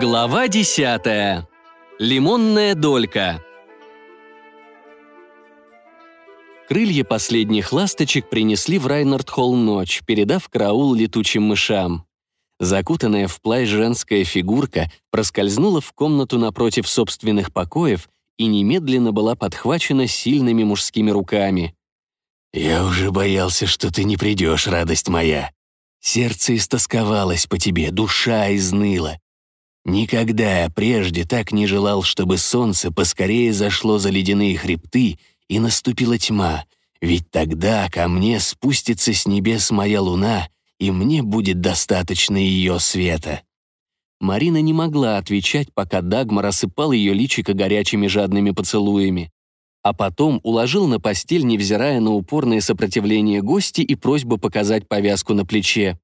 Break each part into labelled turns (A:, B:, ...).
A: Глава десятая. Лимонная долька. Крылья последних ласточек принесли в Райнард-холл ночь, передав караул летучим мышам. Закутанная в плащ женская фигурка проскользнула в комнату напротив собственных покоев и немедленно была подхвачена сильными мужскими руками.
B: «Я уже боялся, что ты не придешь, радость моя. Сердце истосковалось по тебе, душа изныла. Никогда прежде так не желал, чтобы солнце поскорее зашло за ледяные хребты и наступила тьма, ведь тогда ко мне спустится с небес моя луна, и мне будет достаточно ее света».
A: Марина не могла отвечать, пока Дагмар осыпал ее личико горячими жадными поцелуями. А потом уложил на постель, невзирая на упорное сопротивление гости и просьбу показать повязку на плече.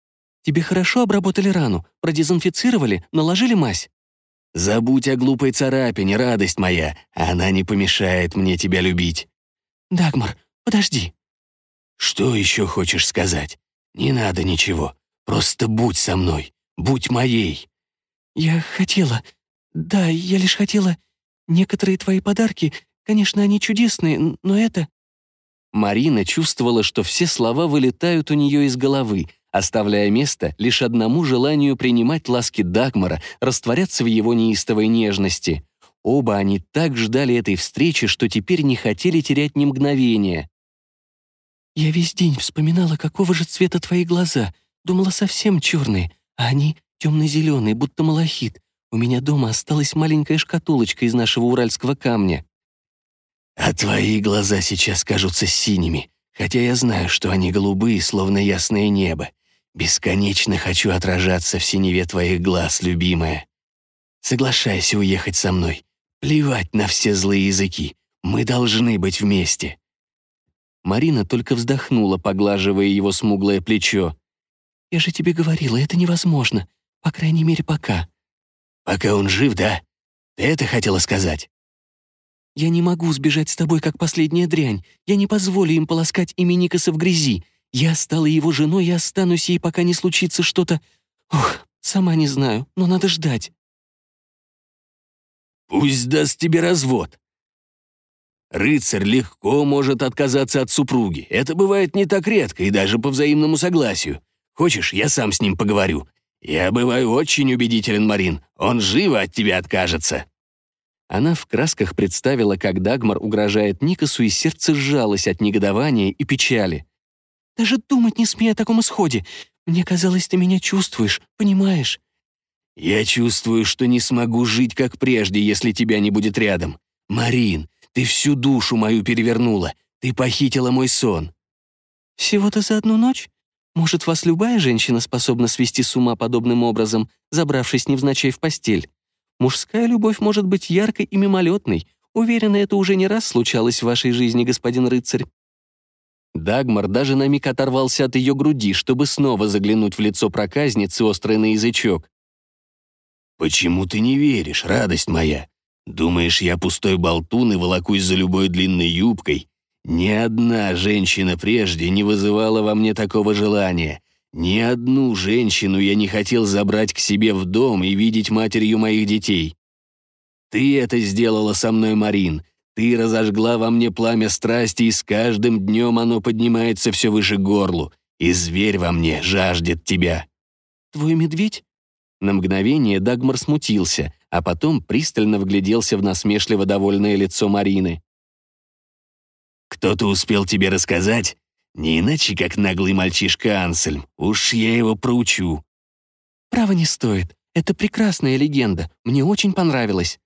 A: Тебе хорошо обработали рану, продезинфицировали, наложили мазь?»
B: «Забудь о глупой царапине, радость моя. Она не помешает мне тебя любить».
A: «Дагмар, подожди».
B: «Что еще хочешь сказать? Не надо ничего. Просто будь со мной. Будь моей».
A: «Я хотела... Да, я лишь хотела... Некоторые твои подарки, конечно, они чудесные, но это...» Марина чувствовала, что все слова вылетают у нее из головы, оставляя место лишь одному желанию принимать ласки Дагмара, растворяться в его неистовой нежности. Оба они так ждали этой встречи, что теперь не хотели терять ни мгновения. «Я весь день вспоминала, какого же цвета твои глаза. Думала, совсем черные, а они темно-зеленые, будто малахит. У меня дома осталась маленькая шкатулочка из нашего уральского камня».
B: «А твои глаза сейчас кажутся синими, хотя я знаю, что они голубые, словно ясное небо. Бесконечно хочу отражаться в синеве твоих глаз, любимая. Соглашайся уехать со мной. Плевать на все злые языки. Мы должны быть вместе».
A: Марина только вздохнула, поглаживая его смуглое плечо. «Я же тебе говорила, это невозможно. По крайней мере, пока».
B: «Пока он жив, да? Ты это хотела сказать?»
A: «Я не могу сбежать с тобой, как последняя дрянь. Я не позволю им полоскать имя Никаса в грязи. Я стала его женой и останусь ей, пока не случится что-то... Ух, сама не знаю, но надо ждать».
B: «Пусть даст тебе развод». Рыцарь легко может отказаться от супруги. Это бывает не так редко и даже по взаимному согласию. Хочешь, я сам с ним поговорю? Я бываю очень убедителен, Марин. Он живо от тебя откажется».
A: Она в красках представила, как Дагмар угрожает Никасу, и сердце сжалось от негодования и печали. Даже думать не смей о таком исходе. Мне казалось, ты меня чувствуешь, понимаешь?»
B: «Я чувствую, что не смогу жить, как прежде, если тебя не будет рядом. Марин, ты всю душу мою перевернула. Ты похитила мой сон».
A: «Всего-то за одну ночь? Может, вас любая женщина способна свести с ума подобным образом, забравшись невзначай в постель? Мужская любовь может быть яркой и мимолетной. Уверена, это уже не раз случалось в вашей жизни, господин рыцарь. Дагмар даже на миг оторвался от ее груди, чтобы снова заглянуть в лицо проказницы, острый на язычок.
B: «Почему ты не веришь, радость моя? Думаешь, я пустой болтун и волокусь за любой длинной юбкой? Ни одна женщина прежде не вызывала во мне такого желания. Ни одну женщину я не хотел забрать к себе в дом и видеть матерью моих детей. Ты это сделала со мной, Марин, ты разожгла во мне пламя страсти, и с каждым днем оно поднимается все выше горлу, и зверь во мне жаждет тебя».
A: «Твой медведь?» На мгновение Дагмар смутился, а потом пристально вгляделся в насмешливо довольное лицо Марины.
B: «Кто-то успел тебе рассказать? Не иначе, как наглый мальчишка Ансельм. Уж я его проучу».
A: «Право не стоит. Это прекрасная легенда. Мне очень понравилось».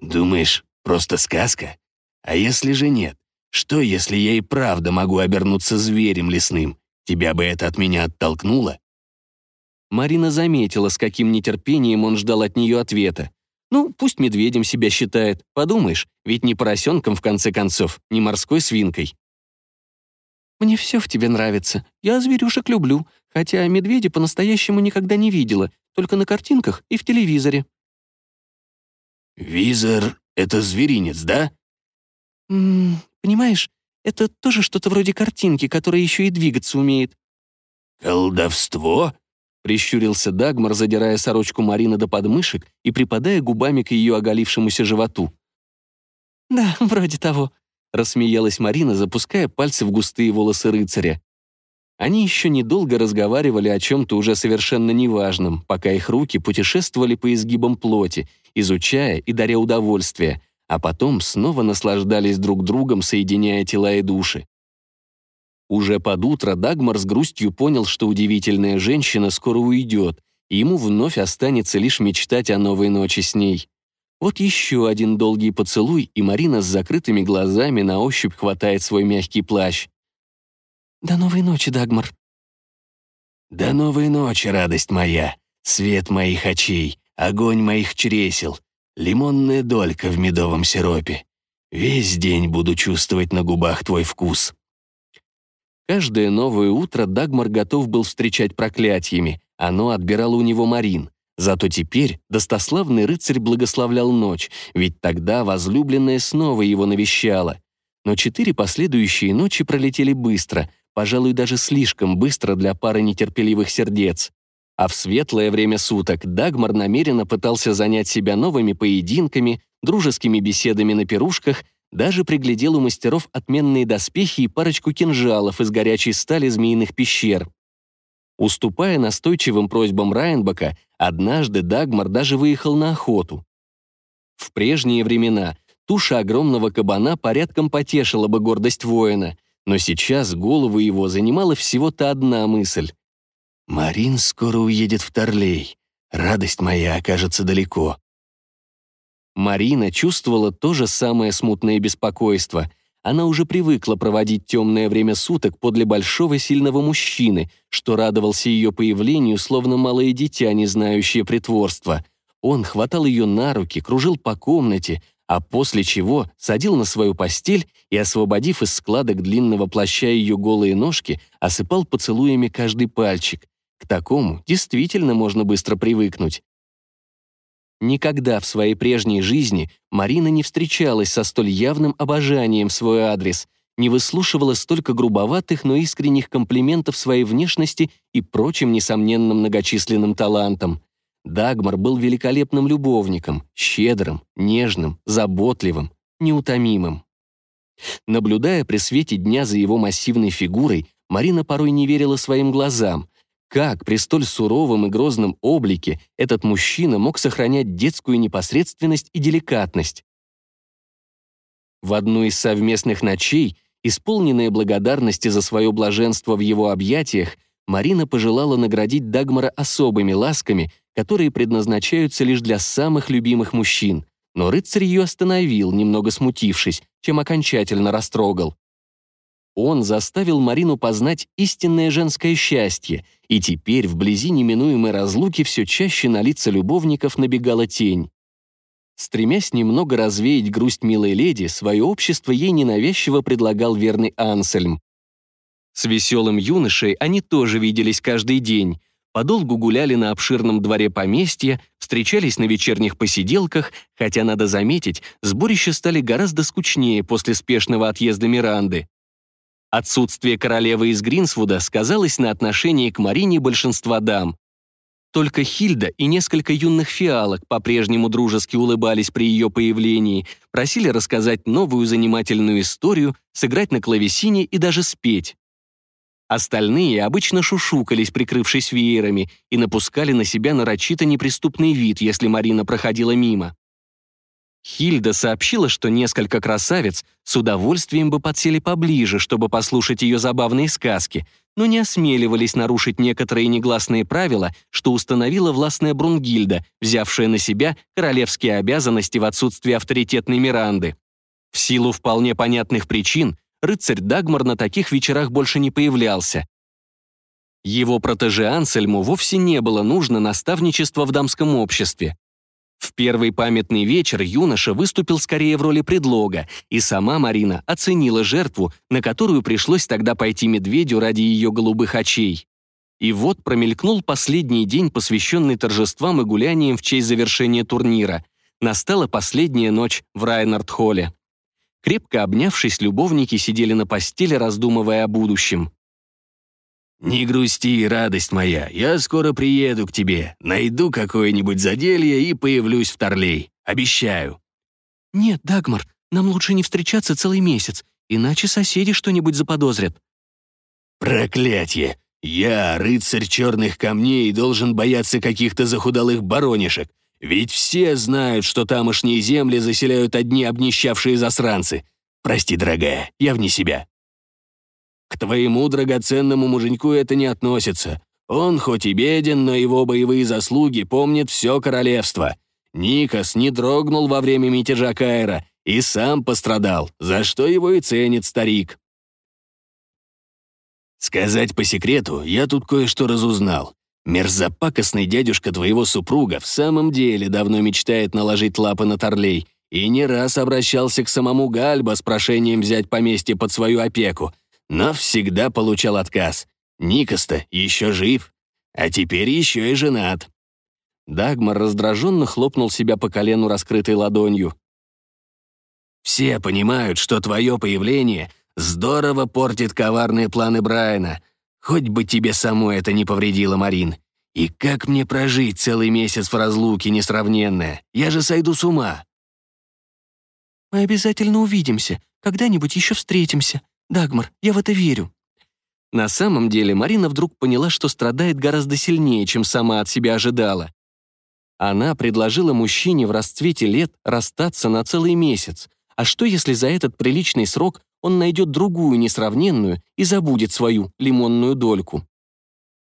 B: «Думаешь, просто сказка? А если же нет? Что, если я и правда могу обернуться зверем лесным? Тебя бы это от меня оттолкнуло?»
A: Марина заметила, с каким нетерпением он ждал от нее ответа. «Ну, пусть медведем себя считает. Подумаешь, ведь не поросенком, в конце концов, не морской свинкой». «Мне все в тебе нравится. Я зверюшек люблю, хотя медведя по-настоящему никогда не видела, только на картинках и в телевизоре».
B: «Визор — это зверинец, да?»
A: Понимаешь, это тоже что-то вроде картинки, которая еще и двигаться умеет».
B: «Колдовство?»
A: — прищурился Дагмар, задирая сорочку Марины до подмышек и припадая губами к ее оголившемуся животу. «Да, вроде того», — рассмеялась Марина, запуская пальцы в густые волосы рыцаря. Они еще недолго разговаривали о чем-то уже совершенно неважном, пока их руки путешествовали по изгибам плоти, изучая и даря удовольствие, а потом снова наслаждались друг другом, соединяя тела и души. Уже под утро Дагмар с грустью понял, что удивительная женщина скоро уйдет, и ему вновь останется лишь мечтать о новой ночи с ней. Вот еще один долгий поцелуй, и Марина с закрытыми глазами на ощупь хватает свой мягкий плащ. «До новой ночи, Дагмар».
B: «До новой ночи, радость моя, свет моих очей, огонь моих чресел, лимонная долька в медовом сиропе. Весь день буду чувствовать на губах твой вкус».
A: Каждое новое утро Дагмар готов был встречать проклятиями. Оно отбирало у него Марин. Зато теперь достославный рыцарь благословлял ночь, ведь тогда возлюбленная снова его навещала. Но четыре последующие ночи пролетели быстро, пожалуй, даже слишком быстро для пары нетерпеливых сердец. А в светлое время суток Дагмар намеренно пытался занять себя новыми поединками, дружескими беседами на пирушках, даже приглядел у мастеров отменные доспехи и парочку кинжалов из горячей стали змеиных пещер. Уступая настойчивым просьбам Райенбака, однажды Дагмар даже выехал на охоту. В прежние времена туша огромного кабана порядком потешила бы гордость воина, но сейчас голову его занимала всего-то одна мысль.
B: «Марин скоро уедет в Торлей. Радость моя окажется далеко.
A: Марина чувствовала то же самое смутное беспокойство. Она уже привыкла проводить темное время суток подле большого сильного мужчины, что радовался ее появлению, словно малое дитя, не знающее притворства. Он хватал ее на руки, кружил по комнате, а после чего садил на свою постель и, освободив из складок длинного плаща ее голые ножки, осыпал поцелуями каждый пальчик. К такому действительно можно быстро привыкнуть. Никогда в своей прежней жизни Марина не встречалась со столь явным обожанием в свой адрес, не выслушивала столько грубоватых, но искренних комплиментов своей внешности и прочим несомненным многочисленным талантам. Дагмар был великолепным любовником, щедрым, нежным, заботливым, неутомимым. Наблюдая при свете дня за его массивной фигурой, Марина порой не верила своим глазам, как при столь суровом и грозном облике этот мужчина мог сохранять детскую непосредственность и деликатность? В одну из совместных ночей, исполненная благодарности за свое блаженство в его объятиях, Марина пожелала наградить Дагмара особыми ласками, которые предназначаются лишь для самых любимых мужчин, но рыцарь ее остановил, немного смутившись, чем окончательно растрогал. Он заставил Марину познать истинное женское счастье, и теперь вблизи неминуемой разлуки все чаще на лица любовников набегала тень. Стремясь немного развеять грусть милой леди, свое общество ей ненавязчиво предлагал верный Ансельм. С веселым юношей они тоже виделись каждый день, подолгу гуляли на обширном дворе поместья, встречались на вечерних посиделках, хотя, надо заметить, сборища стали гораздо скучнее после спешного отъезда Миранды. Отсутствие королевы из Гринсвуда сказалось на отношении к Марине большинства дам. Только Хильда и несколько юных фиалок по-прежнему дружески улыбались при ее появлении, просили рассказать новую занимательную историю, сыграть на клавесине и даже спеть. Остальные обычно шушукались, прикрывшись веерами, и напускали на себя нарочито неприступный вид, если Марина проходила мимо. Хильда сообщила, что несколько красавиц с удовольствием бы подсели поближе, чтобы послушать ее забавные сказки, но не осмеливались нарушить некоторые негласные правила, что установила властная Брунгильда, взявшая на себя королевские обязанности в отсутствие авторитетной Миранды. В силу вполне понятных причин рыцарь Дагмар на таких вечерах больше не появлялся. Его протеже Ансельму вовсе не было нужно наставничество в дамском обществе. В первый памятный вечер юноша выступил скорее в роли предлога, и сама Марина оценила жертву, на которую пришлось тогда пойти медведю ради ее голубых очей. И вот промелькнул последний день, посвященный торжествам и гуляниям в честь завершения турнира. Настала последняя ночь в Райнард-холле. Крепко обнявшись, любовники сидели на постели, раздумывая о будущем.
B: «Не грусти, радость моя, я скоро приеду к тебе, найду какое-нибудь заделье и появлюсь в Торлей. Обещаю».
A: «Нет, Дагмар, нам лучше не встречаться целый месяц, иначе соседи что-нибудь заподозрят».
B: «Проклятье! Я, рыцарь черных камней, должен бояться каких-то захудалых баронишек, ведь все знают, что тамошние земли заселяют одни обнищавшие засранцы. Прости, дорогая, я вне себя». К твоему драгоценному муженьку это не относится. Он хоть и беден, но его боевые заслуги помнит все королевство. Никос не дрогнул во время мятежа Каира и сам пострадал, за что его и ценит старик. Сказать по секрету, я тут кое-что разузнал. Мерзопакостный дядюшка твоего супруга в самом деле давно мечтает наложить лапы на Торлей и не раз обращался к самому Гальба с прошением взять поместье под свою опеку, но всегда получал отказ. Никоста еще жив, а теперь еще и женат. Дагмар раздраженно хлопнул себя по колену раскрытой ладонью. «Все понимают, что твое появление здорово портит коварные планы Брайана. Хоть бы тебе самой это не повредило, Марин. И как мне прожить целый месяц в разлуке несравненная? Я же сойду с ума».
A: «Мы обязательно увидимся, когда-нибудь еще встретимся», Дагмар, я в это верю». На самом деле Марина вдруг поняла, что страдает гораздо сильнее, чем сама от себя ожидала. Она предложила мужчине в расцвете лет расстаться на целый месяц. А что, если за этот приличный срок он найдет другую несравненную и забудет свою лимонную дольку?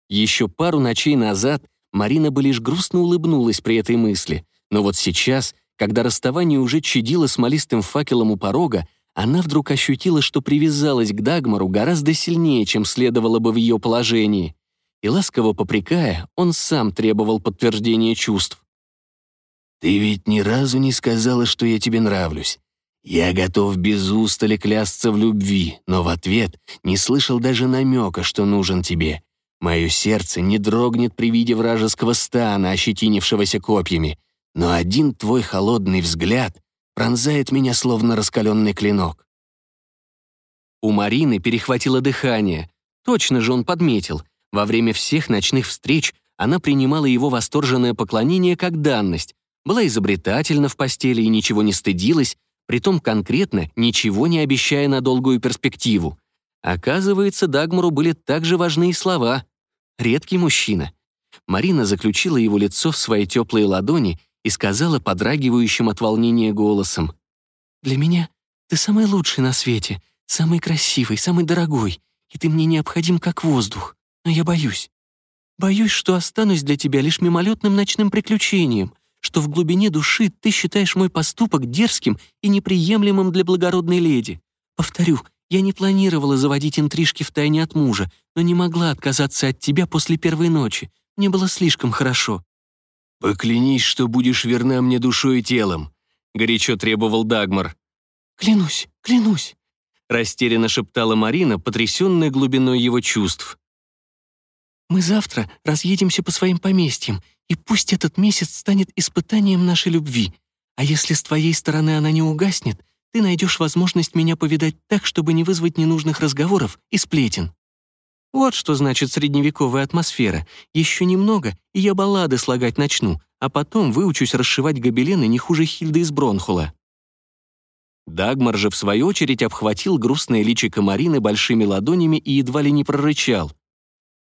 A: Еще пару ночей назад Марина бы лишь грустно улыбнулась при этой мысли, но вот сейчас, когда расставание уже чадило смолистым факелом у порога, она вдруг ощутила, что привязалась к Дагмару гораздо сильнее, чем следовало бы в ее положении. И ласково попрекая, он сам требовал подтверждения чувств.
B: «Ты ведь ни разу не сказала, что я тебе нравлюсь. Я готов без устали клясться в любви, но в ответ не слышал даже намека, что нужен тебе. Мое сердце не дрогнет при виде вражеского стана, ощетинившегося копьями, но один твой холодный взгляд пронзает меня словно раскаленный клинок.
A: У Марины перехватило дыхание. Точно же он подметил. Во время всех ночных встреч она принимала его восторженное поклонение как данность, была изобретательна в постели и ничего не стыдилась, притом конкретно ничего не обещая на долгую перспективу. Оказывается, Дагмару были также важны и слова. Редкий мужчина. Марина заключила его лицо в свои теплые ладони и сказала подрагивающим от волнения голосом. «Для меня ты самый лучший на свете, самый красивый, самый дорогой, и ты мне необходим как воздух. Но я боюсь. Боюсь, что останусь для тебя лишь мимолетным ночным приключением, что в глубине души ты считаешь мой поступок дерзким и неприемлемым для благородной леди. Повторю, я не планировала заводить интрижки в тайне от мужа, но не могла отказаться от тебя после первой ночи. Мне было слишком хорошо.
B: «Поклянись, что будешь верна мне душой и телом», — горячо требовал Дагмар.
A: «Клянусь, клянусь», — растерянно шептала Марина, потрясенная глубиной его чувств. «Мы завтра разъедемся по своим поместьям, и пусть этот месяц станет испытанием нашей любви. А если с твоей стороны она не угаснет, ты найдешь возможность меня повидать так, чтобы не вызвать ненужных разговоров и сплетен». Вот что значит средневековая атмосфера. Еще немного, и я баллады слагать начну, а потом выучусь расшивать гобелены не хуже Хильды из Бронхула. Дагмар же, в свою очередь, обхватил грустное личико Марины большими ладонями и едва ли не прорычал.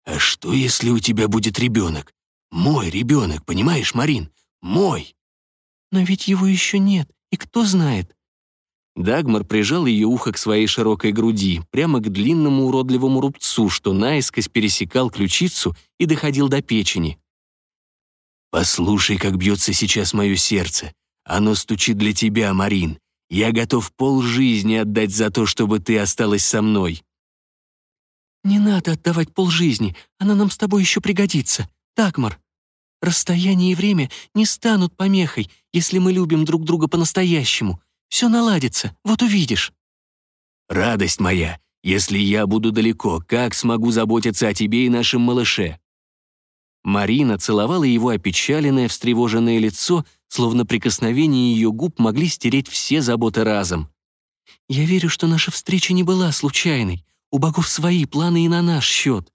B: «А что, если у тебя будет ребенок? Мой ребенок, понимаешь, Марин? Мой!»
A: «Но ведь его еще нет, и кто знает?» Дагмар прижал ее ухо к своей широкой груди, прямо к длинному уродливому рубцу, что наискось пересекал ключицу и доходил до печени.
B: «Послушай, как бьется сейчас мое сердце. Оно стучит для тебя, Марин. Я готов полжизни отдать за то, чтобы ты осталась со мной».
A: «Не надо отдавать полжизни, она нам с тобой еще пригодится. Дагмар, расстояние и время не станут помехой, если мы любим друг друга по-настоящему. Все наладится, вот увидишь».
B: «Радость моя, если я буду далеко, как смогу заботиться о тебе и нашем малыше?»
A: Марина целовала его опечаленное, встревоженное лицо, словно прикосновения ее губ могли стереть все заботы разом. «Я верю, что наша встреча не была случайной. У богов свои планы и на наш счет».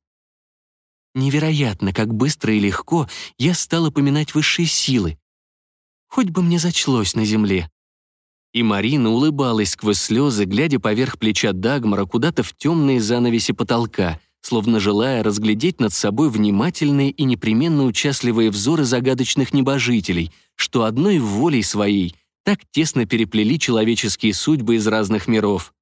A: Невероятно, как быстро и легко я стала поминать высшие силы. Хоть бы мне зачлось на земле. И Марина улыбалась сквозь слезы, глядя поверх плеча Дагмара куда-то в темные занавеси потолка, словно желая разглядеть над собой внимательные и непременно участливые взоры загадочных небожителей, что одной волей своей так тесно переплели человеческие судьбы из разных миров.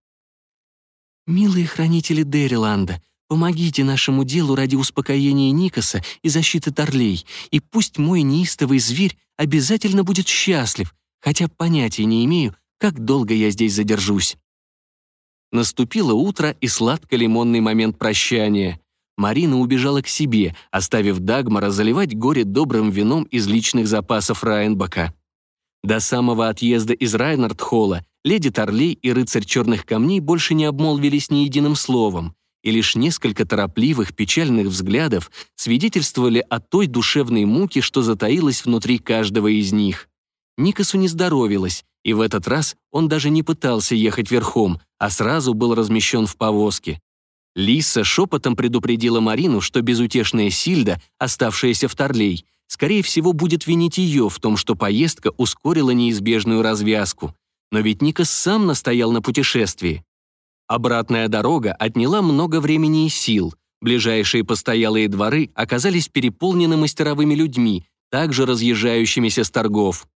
A: «Милые хранители Дериланда, помогите нашему делу ради успокоения Никоса и защиты Торлей, и пусть мой неистовый зверь обязательно будет счастлив, хотя понятия не имею, как долго я здесь задержусь». Наступило утро и сладко-лимонный момент прощания. Марина убежала к себе, оставив Дагмара заливать горе добрым вином из личных запасов Райенбака. До самого отъезда из Райнардхолла леди Торлей и рыцарь черных камней больше не обмолвились ни единым словом, и лишь несколько торопливых, печальных взглядов свидетельствовали о той душевной муке, что затаилась внутри каждого из них. Никасу не здоровилось, и в этот раз он даже не пытался ехать верхом, а сразу был размещен в повозке. Лиса шепотом предупредила Марину, что безутешная Сильда, оставшаяся в Торлей, скорее всего, будет винить ее в том, что поездка ускорила неизбежную развязку. Но ведь Никас сам настоял на путешествии. Обратная дорога отняла много времени и сил. Ближайшие постоялые дворы оказались переполнены мастеровыми людьми, также разъезжающимися с торгов.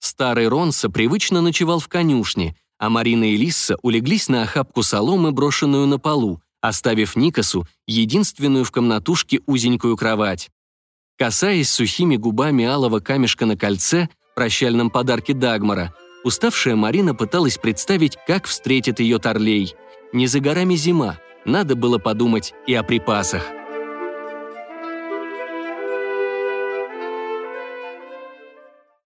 A: Старый Ронса привычно ночевал в конюшне, а Марина и Лисса улеглись на охапку соломы, брошенную на полу, оставив Никасу единственную в комнатушке узенькую кровать. Касаясь сухими губами алого камешка на кольце, прощальном подарке Дагмара, уставшая Марина пыталась представить, как встретит ее Торлей. Не за горами зима, надо было подумать и о припасах.